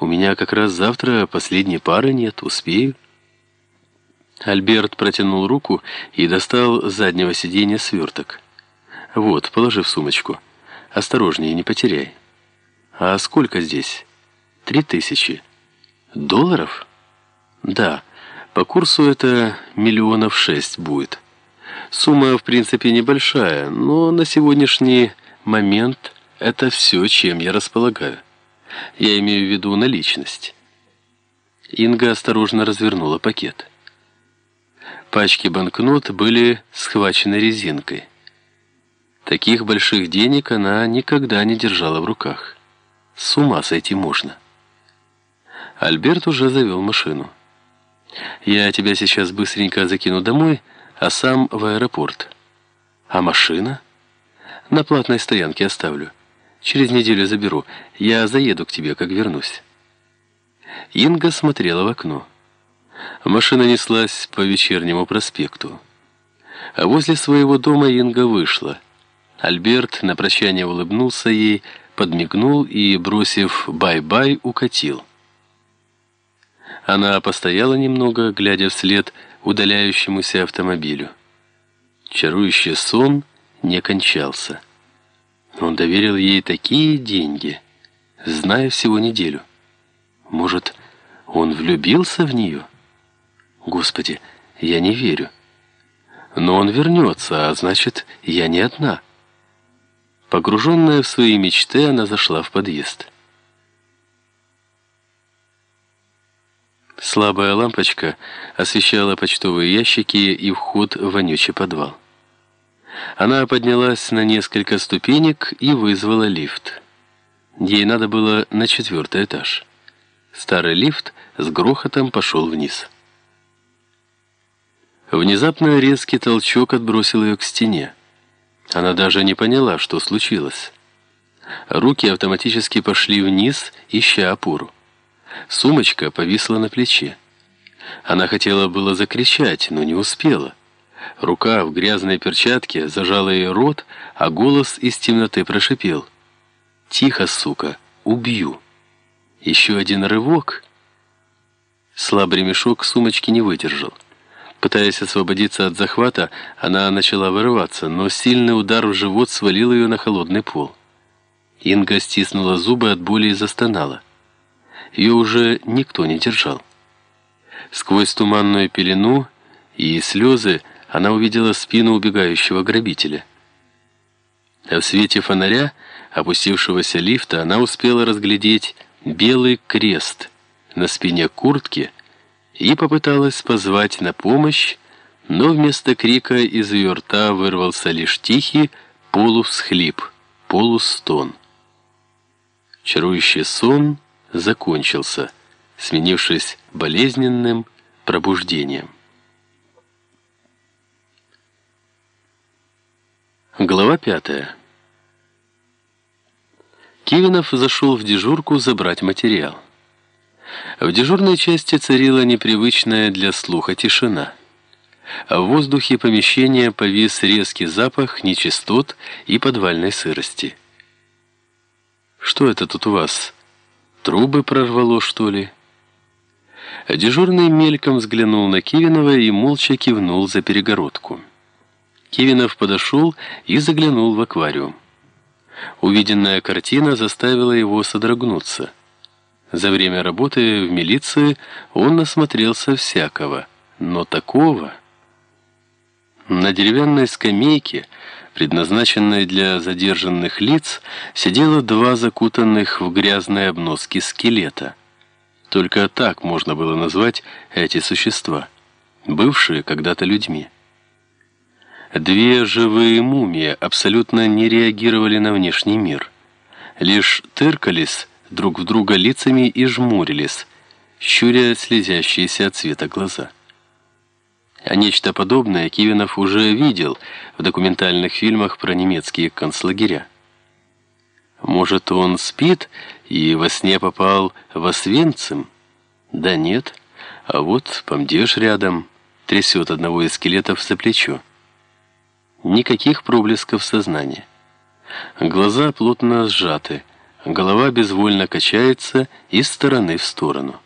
У меня как раз завтра последней пары нет, успею». Альберт протянул руку и достал с заднего сиденья сверток. «Вот, положи в сумочку. Осторожнее, не потеряй». «А сколько здесь?» «Три тысячи». «Долларов?» «Да, по курсу это миллионов шесть будет». Сумма, в принципе, небольшая, но на сегодняшний момент это все, чем я располагаю. Я имею в виду наличность. Инга осторожно развернула пакет. Пачки банкнот были схвачены резинкой. Таких больших денег она никогда не держала в руках. С ума сойти можно. Альберт уже завел машину. «Я тебя сейчас быстренько закину домой», а сам в аэропорт. А машина? На платной стоянке оставлю. Через неделю заберу. Я заеду к тебе, как вернусь. Инга смотрела в окно. Машина неслась по вечернему проспекту. А возле своего дома Инга вышла. Альберт на прощание улыбнулся ей, подмигнул и, бросив «bye-bye», укатил. Она постояла немного, глядя вслед удаляющемуся автомобилю. Чарующий сон не кончался. Он доверил ей такие деньги, зная всего неделю. Может, он влюбился в нее? Господи, я не верю. Но он вернется, а значит, я не одна. Погруженная в свои мечты, она зашла в подъезд. Слабая лампочка освещала почтовые ящики и вход в вонючий подвал. Она поднялась на несколько ступенек и вызвала лифт. Ей надо было на четвертый этаж. Старый лифт с грохотом пошел вниз. Внезапно резкий толчок отбросил ее к стене. Она даже не поняла, что случилось. Руки автоматически пошли вниз, ища опору. Сумочка повисла на плече. Она хотела было закричать, но не успела. Рука в грязной перчатке зажала ей рот, а голос из темноты прошипел. «Тихо, сука, убью!» Еще один рывок. Слабый ремешок сумочки не выдержал. Пытаясь освободиться от захвата, она начала вырываться, но сильный удар в живот свалил ее на холодный пол. Инга стиснула зубы от боли и застонала ее уже никто не держал. Сквозь туманную пелену и слезы она увидела спину убегающего грабителя. А в свете фонаря, опустившегося лифта, она успела разглядеть белый крест на спине куртки и попыталась позвать на помощь, но вместо крика из ее рта вырвался лишь тихий полувсхлип, полустон. Чарующий сон — закончился, сменившись болезненным пробуждением. Глава пятая. Кивинов зашел в дежурку забрать материал. В дежурной части царила непривычная для слуха тишина. В воздухе помещения повис резкий запах нечистот и подвальной сырости. «Что это тут у вас?» Трубы прорвало, что ли? Дежурный мельком взглянул на Кивинова и молча кивнул за перегородку. Кивинов подошел и заглянул в аквариум. Увиденная картина заставила его содрогнуться. За время работы в милиции он насмотрелся всякого, но такого... На деревянной скамейке предназначенной для задержанных лиц, сидело два закутанных в грязные обноски скелета. Только так можно было назвать эти существа, бывшие когда-то людьми. Две живые мумии абсолютно не реагировали на внешний мир. Лишь тыркались друг в друга лицами и жмурились, щуря слезящиеся от цвета глаза. А нечто подобное Кивинов уже видел в документальных фильмах про немецкие концлагеря. Может, он спит и во сне попал в Освенцим? Да нет. А вот помдеж рядом, трясет одного из скелетов за плечо. Никаких проблесков сознания. Глаза плотно сжаты, Голова безвольно качается из стороны в сторону.